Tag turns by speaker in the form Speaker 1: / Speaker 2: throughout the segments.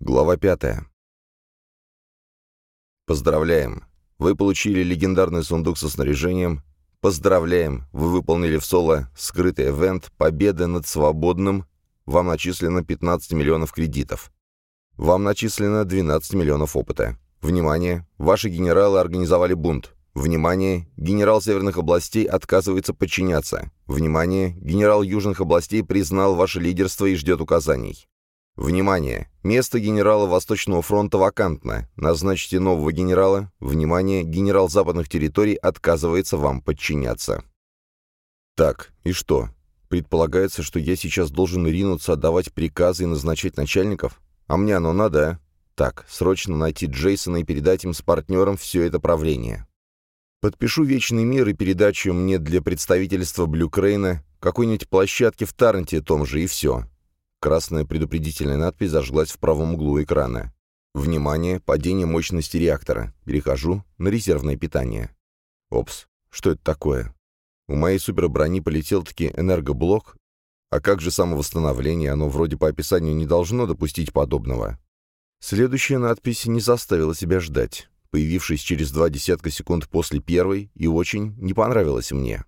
Speaker 1: Глава 5. Поздравляем! Вы получили легендарный сундук со снаряжением. Поздравляем! Вы выполнили в соло скрытый эвент «Победа над свободным». Вам начислено 15 миллионов кредитов. Вам начислено 12 миллионов опыта. Внимание! Ваши генералы организовали бунт. Внимание! Генерал Северных областей отказывается подчиняться. Внимание! Генерал Южных областей признал ваше лидерство и ждет указаний. Внимание! Место генерала Восточного фронта вакантно. Назначьте нового генерала. Внимание! Генерал западных территорий отказывается вам подчиняться. Так, и что? Предполагается, что я сейчас должен ринуться отдавать приказы и назначать начальников? А мне оно надо, а? Так, срочно найти Джейсона и передать им с партнером все это правление. Подпишу «Вечный мир» и передачу мне для представительства Блюкрейна какой-нибудь площадки в Тарнте том же, и все. Красная предупредительная надпись зажглась в правом углу экрана. Внимание, падение мощности реактора. Перехожу на резервное питание. Опс, что это такое? У моей суперброни полетел-таки энергоблок. А как же самовосстановление? Оно вроде по описанию не должно допустить подобного. Следующая надпись не заставила себя ждать, появившись через два десятка секунд после первой, и очень не понравилась мне.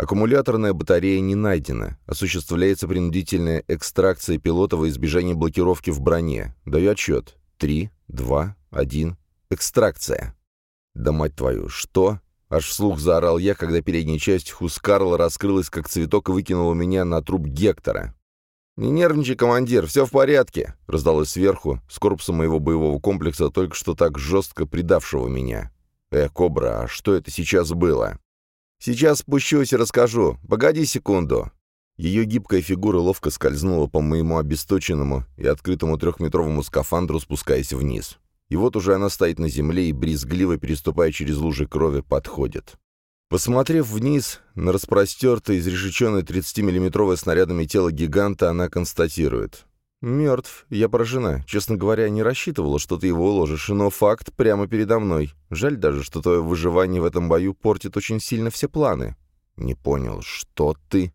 Speaker 1: Аккумуляторная батарея не найдена. Осуществляется принудительная экстракция пилота во избежание блокировки в броне. Даю отчет. Три, два, один. Экстракция. Да мать твою, что? Аж вслух заорал я, когда передняя часть Хускарла раскрылась как цветок и выкинула меня на труп Гектора. «Не нервничай, командир, все в порядке», — раздалось сверху, с корпусом моего боевого комплекса, только что так жестко предавшего меня. «Э, Кобра, а что это сейчас было?» «Сейчас спущусь и расскажу. Погоди секунду». Ее гибкая фигура ловко скользнула по моему обесточенному и открытому трехметровому скафандру, спускаясь вниз. И вот уже она стоит на земле и, брезгливо переступая через лужи крови, подходит. Посмотрев вниз на распростертое, изрешеченное 30-миллиметровое снарядами тело гиганта, она констатирует. «Мертв. Я поражена. Честно говоря, не рассчитывала, что ты его уложишь, но факт прямо передо мной. Жаль даже, что твое выживание в этом бою портит очень сильно все планы». «Не понял, что ты...»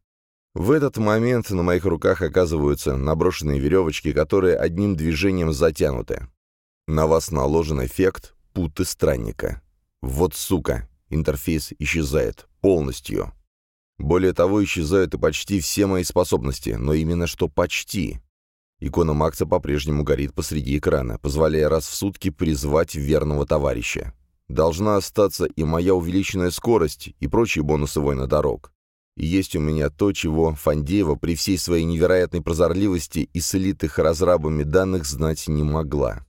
Speaker 1: В этот момент на моих руках оказываются наброшенные веревочки, которые одним движением затянуты. На вас наложен эффект путы странника. Вот сука, интерфейс исчезает. Полностью. Более того, исчезают и почти все мои способности, но именно что почти. Икона Макса по-прежнему горит посреди экрана, позволяя раз в сутки призвать верного товарища. Должна остаться и моя увеличенная скорость, и прочие бонусы воина дорог. И есть у меня то, чего Фандеева при всей своей невероятной прозорливости и слитых разрабами данных знать не могла.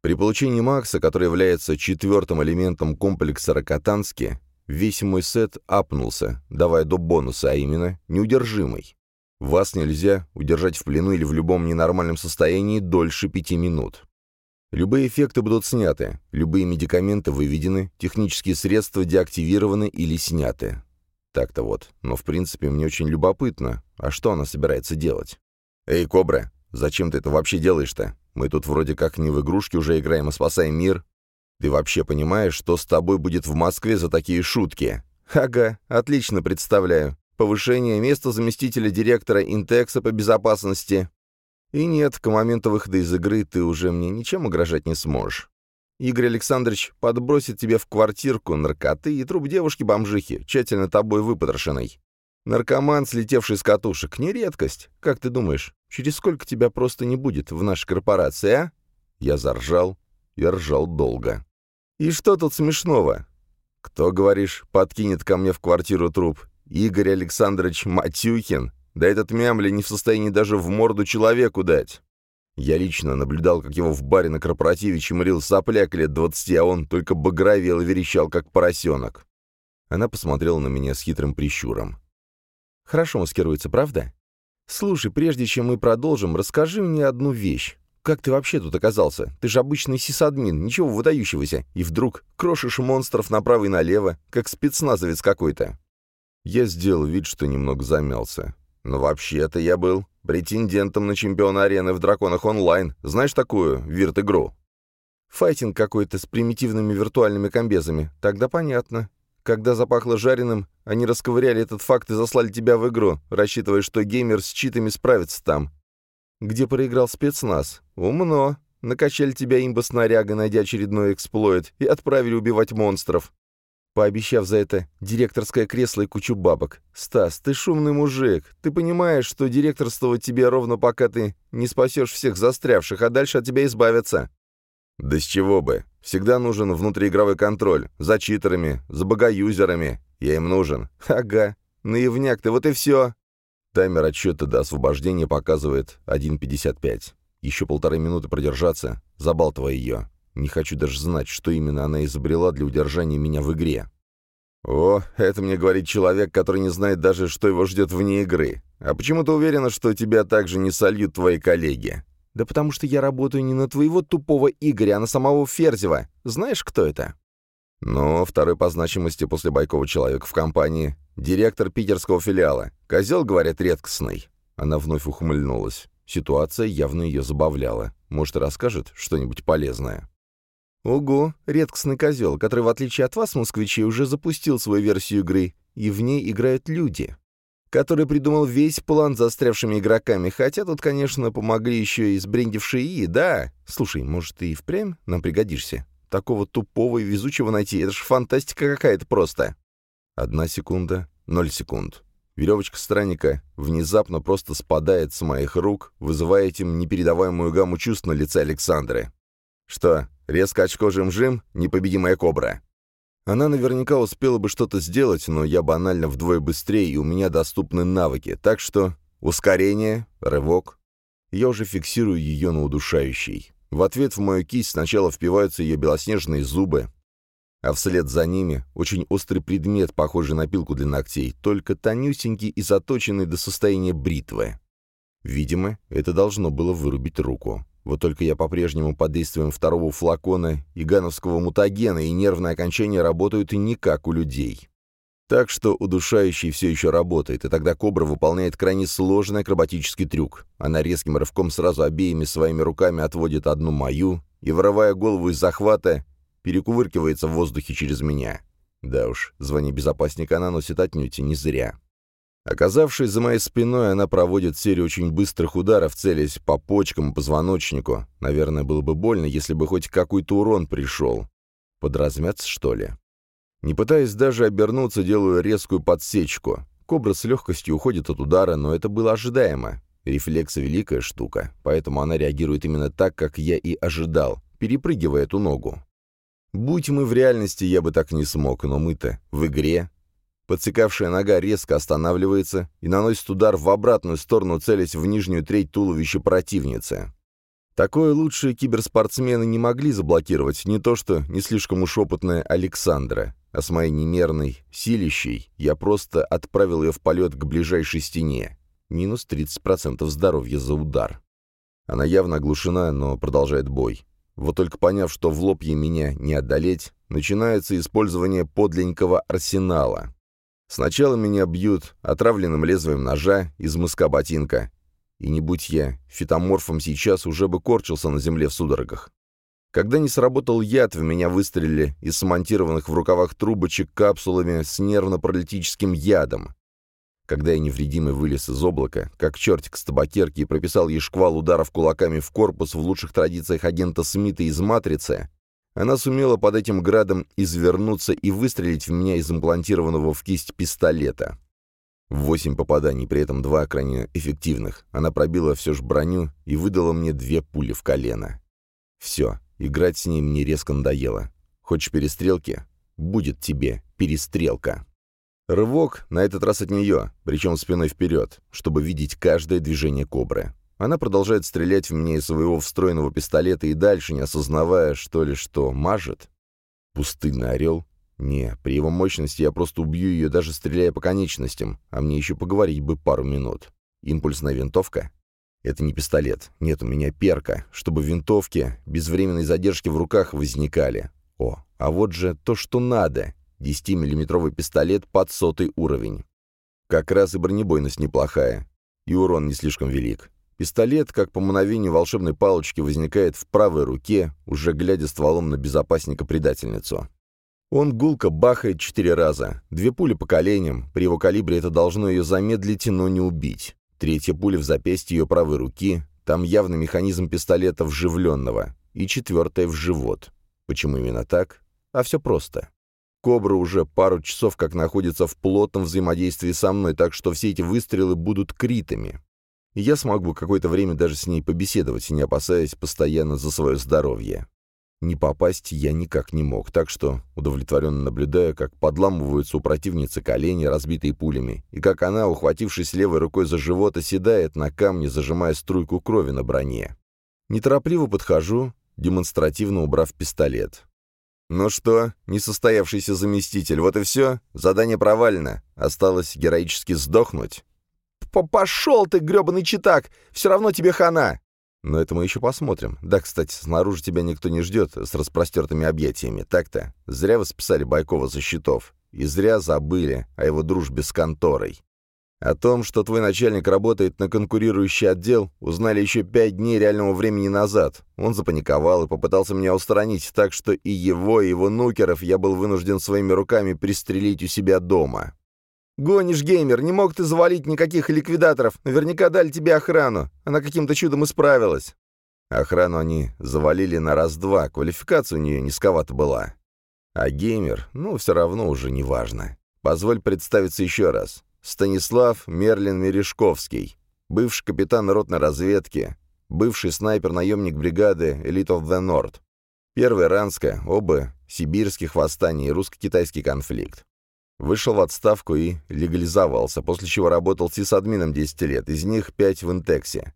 Speaker 1: При получении Макса, который является четвертым элементом комплекса Рокотански, весь мой сет апнулся, давая до бонуса, а именно неудержимый. Вас нельзя удержать в плену или в любом ненормальном состоянии дольше пяти минут. Любые эффекты будут сняты, любые медикаменты выведены, технические средства деактивированы или сняты. Так-то вот, но в принципе мне очень любопытно, а что она собирается делать? «Эй, Кобра, зачем ты это вообще делаешь-то? Мы тут вроде как не в игрушки уже играем, а спасаем мир. Ты вообще понимаешь, что с тобой будет в Москве за такие шутки?» «Ага, отлично представляю повышение места заместителя директора Интекса по безопасности. И нет, к моменту выхода из игры ты уже мне ничем угрожать не сможешь. Игорь Александрович подбросит тебе в квартирку наркоты и труп девушки-бомжихи, тщательно тобой выпотрошенной. Наркоман, слетевший с катушек, не редкость. Как ты думаешь, через сколько тебя просто не будет в нашей корпорации, а? Я заржал и ржал долго. И что тут смешного? Кто, говоришь, подкинет ко мне в квартиру труп? Игорь Александрович Матюхин? Да этот мямля не в состоянии даже в морду человеку дать. Я лично наблюдал, как его в баре на корпоративе чморил сопляк лет двадцати, а он только багровел и верещал, как поросенок. Она посмотрела на меня с хитрым прищуром. «Хорошо маскируется, правда? Слушай, прежде чем мы продолжим, расскажи мне одну вещь. Как ты вообще тут оказался? Ты же обычный сисадмин, ничего выдающегося. И вдруг крошишь монстров направо и налево, как спецназовец какой-то. Я сделал вид, что немного замялся. Но вообще-то я был претендентом на чемпиона арены в «Драконах онлайн». Знаешь такую вирт-игру? Файтинг какой-то с примитивными виртуальными комбезами. Тогда понятно. Когда запахло жареным, они расковыряли этот факт и заслали тебя в игру, рассчитывая, что геймер с читами справится там. Где проиграл спецназ? Умно. Накачали тебя имба-снаряга, найдя очередной эксплойт, и отправили убивать монстров пообещав за это директорское кресло и кучу бабок. «Стас, ты шумный мужик. Ты понимаешь, что директорствовать тебе ровно пока ты не спасешь всех застрявших, а дальше от тебя избавятся?» «Да с чего бы. Всегда нужен внутриигровой контроль. За читерами, за богоюзерами. Я им нужен». «Ага. Наивняк ты, вот и все». Таймер отсчета до освобождения показывает 1.55. Еще полторы минуты продержаться, забалтывая ее. Не хочу даже знать, что именно она изобрела для удержания меня в игре. «О, это мне говорит человек, который не знает даже, что его ждет вне игры. А почему ты уверена, что тебя также не сольют твои коллеги?» «Да потому что я работаю не на твоего тупого Игоря, а на самого Ферзева. Знаешь, кто это?» «Ну, второй по значимости после Байкова человек в компании. Директор питерского филиала. Козел, говорят, редкостный». Она вновь ухмыльнулась. Ситуация явно ее забавляла. Может, расскажет что-нибудь полезное. Ого, редкостный козел, который, в отличие от вас, москвичей, уже запустил свою версию игры, и в ней играют люди. Который придумал весь план застрявшими игроками, хотя тут, конечно, помогли еще и сбрендившие ИИ, да. Слушай, может, ты и впрямь нам пригодишься? Такого тупого и везучего найти, это ж фантастика какая-то просто. Одна секунда, ноль секунд. Веревочка странника внезапно просто спадает с моих рук, вызывая этим непередаваемую гамму чувств на лице Александры. Что, резко очко жим-жим, непобедимая кобра? Она наверняка успела бы что-то сделать, но я банально вдвое быстрее, и у меня доступны навыки, так что ускорение, рывок. Я уже фиксирую ее на удушающий. В ответ в мою кисть сначала впиваются ее белоснежные зубы, а вслед за ними очень острый предмет, похожий на пилку для ногтей, только тонюсенький и заточенный до состояния бритвы. Видимо, это должно было вырубить руку. Вот только я по-прежнему под действием второго флакона и гановского мутагена, и нервные окончания работают и не как у людей. Так что удушающий все еще работает, и тогда кобра выполняет крайне сложный акробатический трюк. Она резким рывком сразу обеими своими руками отводит одну мою и, вырывая голову из захвата, перекувыркивается в воздухе через меня. Да уж, звание безопасника она носит отнюдь не зря. Оказавшись за моей спиной, она проводит серию очень быстрых ударов, целясь по почкам и позвоночнику. Наверное, было бы больно, если бы хоть какой-то урон пришел. Подразмяться, что ли? Не пытаясь даже обернуться, делаю резкую подсечку. Кобра с легкостью уходит от удара, но это было ожидаемо. Рефлексы — великая штука, поэтому она реагирует именно так, как я и ожидал, перепрыгивая эту ногу. Будь мы в реальности, я бы так не смог, но мы-то в игре, Подсекавшая нога резко останавливается и наносит удар в обратную сторону, целясь в нижнюю треть туловища противницы. Такое лучшие киберспортсмены не могли заблокировать, не то что не слишком уж опытная Александра. А с моей немерной силищей я просто отправил ее в полет к ближайшей стене. Минус 30% здоровья за удар. Она явно оглушена, но продолжает бой. Вот только поняв, что в лоб ей меня не одолеть, начинается использование подлинного арсенала. Сначала меня бьют отравленным лезвием ножа из мыска ботинка. И не будь я фитоморфом сейчас, уже бы корчился на земле в судорогах. Когда не сработал яд, в меня выстрелили из смонтированных в рукавах трубочек капсулами с нервно-паралитическим ядом. Когда я невредимый вылез из облака, как чертик с табакерки и прописал ей шквал ударов кулаками в корпус в лучших традициях агента Смита из «Матрицы», она сумела под этим градом извернуться и выстрелить в меня из имплантированного в кисть пистолета. Восемь попаданий, при этом два крайне эффективных. Она пробила все же броню и выдала мне две пули в колено. Все, играть с ней мне резко надоело. Хочешь перестрелки? Будет тебе перестрелка. Рывок, на этот раз от нее, причем спиной вперед, чтобы видеть каждое движение кобры. Она продолжает стрелять в меня из своего встроенного пистолета и дальше, не осознавая, что ли, что мажет. Пустынный орел? Не, при его мощности я просто убью ее, даже стреляя по конечностям, а мне еще поговорить бы пару минут. Импульсная винтовка? Это не пистолет. Нет, у меня перка, чтобы винтовки без временной задержки в руках возникали. О, а вот же то, что надо. 10-миллиметровый пистолет под сотый уровень. Как раз и бронебойность неплохая. И урон не слишком велик. Пистолет, как по мановению волшебной палочки, возникает в правой руке, уже глядя стволом на безопасника-предательницу. Он гулко бахает четыре раза. Две пули по коленям. При его калибре это должно ее замедлить, но не убить. Третья пуля в запястье ее правой руки. Там явно механизм пистолета вживленного. И четвертое в живот. Почему именно так? А все просто. Кобра уже пару часов как находится в плотном взаимодействии со мной, так что все эти выстрелы будут критами. Я смогу какое-то время даже с ней побеседовать, не опасаясь постоянно за свое здоровье. Не попасть я никак не мог, так что, удовлетворенно наблюдая, как подламываются у противницы колени, разбитые пулями, и как она, ухватившись левой рукой за живот, оседает на камне, зажимая струйку крови на броне. Неторопливо подхожу, демонстративно убрав пистолет. «Ну что, несостоявшийся заместитель, вот и все? Задание провалено. Осталось героически сдохнуть?»
Speaker 2: «Пошел ты, гребаный читак! Все равно тебе хана!»
Speaker 1: Но это мы еще посмотрим. Да, кстати, снаружи тебя никто не ждет с распростертыми объятиями. Так-то. Зря вы списали Байкова за счетов. И зря забыли о его дружбе с конторой. О том, что твой начальник работает на конкурирующий отдел, узнали еще пять дней реального времени назад. Он запаниковал и попытался меня устранить, так что и его, и его нукеров я был вынужден своими руками пристрелить у себя дома.
Speaker 2: «Гонишь, геймер, не мог ты завалить никаких ликвидаторов. Наверняка дали тебе охрану. Она каким-то чудом исправилась».
Speaker 1: Охрану они завалили на раз-два, квалификация у нее низковата была. А геймер, ну, все равно уже не важно. Позволь представиться еще раз. Станислав Мерлин Мережковский, бывший капитан ротной разведки, бывший снайпер-наемник бригады Elite of the North. Первая Ранская, оба сибирских восстаний и русско-китайский конфликт. Вышел в отставку и легализовался, после чего работал сисадмином 10 лет, из них 5 в Интексе.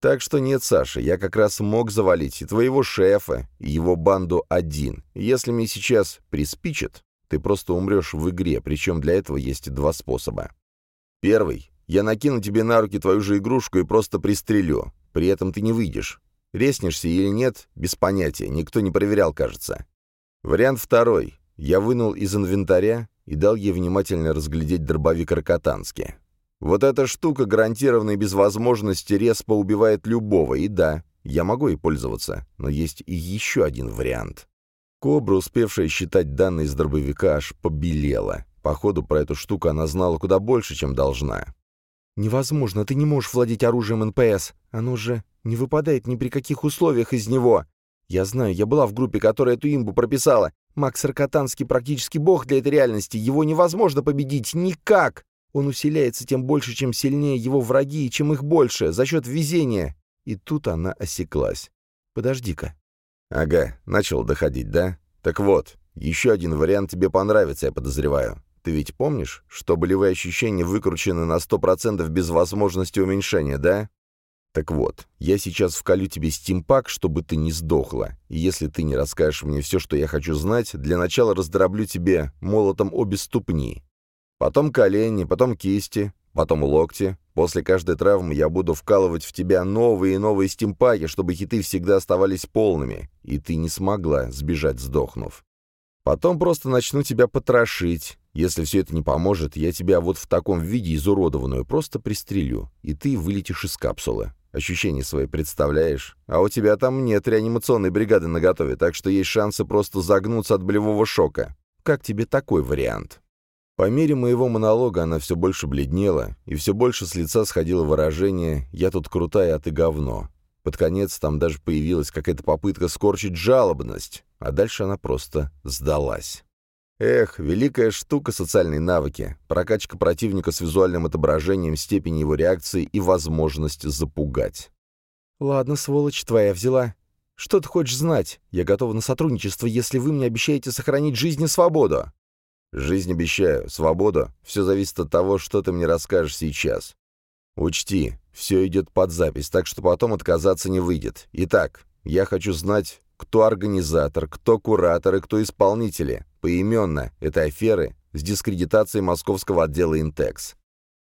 Speaker 1: Так что нет, Саша, я как раз мог завалить и твоего шефа, и его банду один. Если мне сейчас приспичит, ты просто умрешь в игре, причем для этого есть два способа. Первый. Я накину тебе на руки твою же игрушку и просто пристрелю. При этом ты не выйдешь. Резнешься или нет, без понятия, никто не проверял, кажется. Вариант второй. Я вынул из инвентаря и дал ей внимательно разглядеть дробовик Рокотански. Вот эта штука, гарантированно и без возможности респа, убивает любого, и да, я могу ей пользоваться, но есть и еще один вариант. Кобра, успевшая считать данные из дробовика, аж побелела. Походу, про эту штуку она знала куда больше, чем должна.
Speaker 2: «Невозможно, ты не можешь владеть оружием НПС. Оно же не выпадает ни при каких условиях из него. Я знаю, я была в группе, которая эту имбу прописала. Макс Рокотанский практически бог для этой реальности. Его невозможно победить никак. Он усиляется тем больше, чем сильнее его враги, и чем их больше, за счет везения. И тут она осеклась. Подожди-ка.
Speaker 1: Ага, начал доходить, да? Так вот, еще один вариант тебе понравится, я подозреваю. Ты ведь помнишь, что болевые ощущения выкручены на 100% без возможности уменьшения, да? Так вот, я сейчас вколю тебе стимпак, чтобы ты не сдохла. И если ты не расскажешь мне все, что я хочу знать, для начала раздроблю тебе молотом обе ступни. Потом колени, потом кисти, потом локти. После каждой травмы я буду вкалывать в тебя новые и новые стимпаки, чтобы хиты всегда оставались полными, и ты не смогла сбежать, сдохнув. Потом просто начну тебя потрошить. Если все это не поможет, я тебя вот в таком виде изуродованную просто пристрелю, и ты вылетишь из капсулы. Ощущения свои представляешь? А у тебя там нет реанимационной бригады наготове, так что есть шансы просто загнуться от болевого шока. Как тебе такой вариант?» По мере моего монолога она все больше бледнела, и все больше с лица сходило выражение «я тут крутая, а ты говно». Под конец там даже появилась какая-то попытка скорчить жалобность, а дальше она просто сдалась. Эх, великая штука социальные навыки, прокачка противника с визуальным отображением степени его реакции и возможность запугать.
Speaker 2: «Ладно, сволочь, твоя взяла. Что ты хочешь знать? Я готова на сотрудничество, если вы мне обещаете сохранить жизнь и свободу».
Speaker 1: «Жизнь обещаю, свободу. Все зависит от того, что ты мне расскажешь сейчас. Учти, все идет под запись, так что потом отказаться не выйдет. Итак, я хочу знать, кто организатор, кто куратор и кто исполнители поименно этой аферы с дискредитацией московского отдела «Интекс».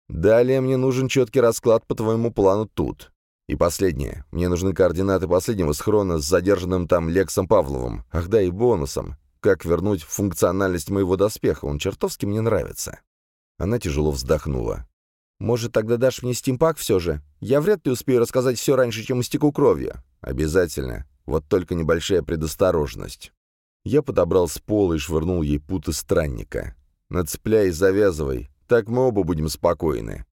Speaker 1: Далее мне нужен четкий расклад по твоему плану тут. И последнее. Мне нужны координаты последнего схрона с задержанным там Лексом Павловым. Ах да, и бонусом. Как вернуть функциональность моего доспеха? Он чертовски мне нравится. Она тяжело вздохнула.
Speaker 2: «Может, тогда дашь мне стимпак все же? Я вряд ли успею рассказать все раньше, чем истеку кровью».
Speaker 1: «Обязательно. Вот только небольшая предосторожность». Я подобрал с пола и швырнул ей путы странника. «Нацепляй и завязывай, так мы оба будем спокойны».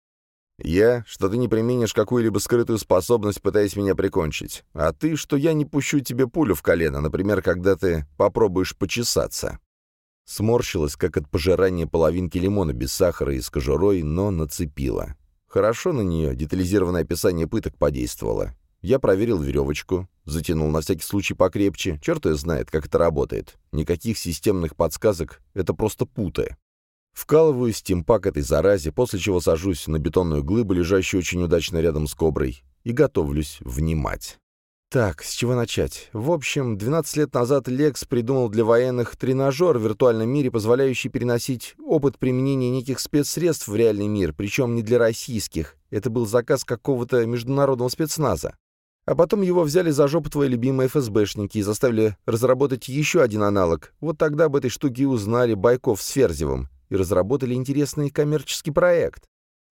Speaker 1: Я, что ты не применишь какую-либо скрытую способность, пытаясь меня прикончить. А ты, что я не пущу тебе пулю в колено, например, когда ты попробуешь почесаться. Сморщилась, как от пожирания половинки лимона без сахара и с кожурой, но нацепила. Хорошо на нее детализированное описание пыток подействовало. Я проверил веревочку, затянул на всякий случай покрепче. Черт ее знает, как это работает. Никаких системных подсказок, это просто путы. Вкалываю стимпак этой заразе, после чего сажусь на бетонную глыбу, лежащую очень удачно рядом с коброй, и готовлюсь внимать. Так, с чего начать? В общем, 12 лет назад Лекс придумал для военных тренажер в виртуальном мире, позволяющий переносить опыт применения неких спецсредств в реальный мир, причем не для российских. Это был заказ какого-то международного спецназа. А потом его взяли за жопу твои любимые ФСБшники и заставили разработать еще один аналог. Вот тогда об этой штуке узнали Байков с Ферзевым и разработали интересный коммерческий проект.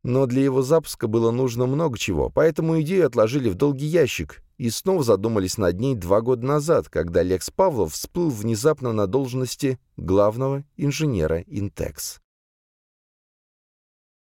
Speaker 1: Но для его запуска было нужно много чего, поэтому идею отложили в долгий ящик и снова задумались над ней два года назад, когда Лекс Павлов всплыл внезапно на должности главного инженера Интекс.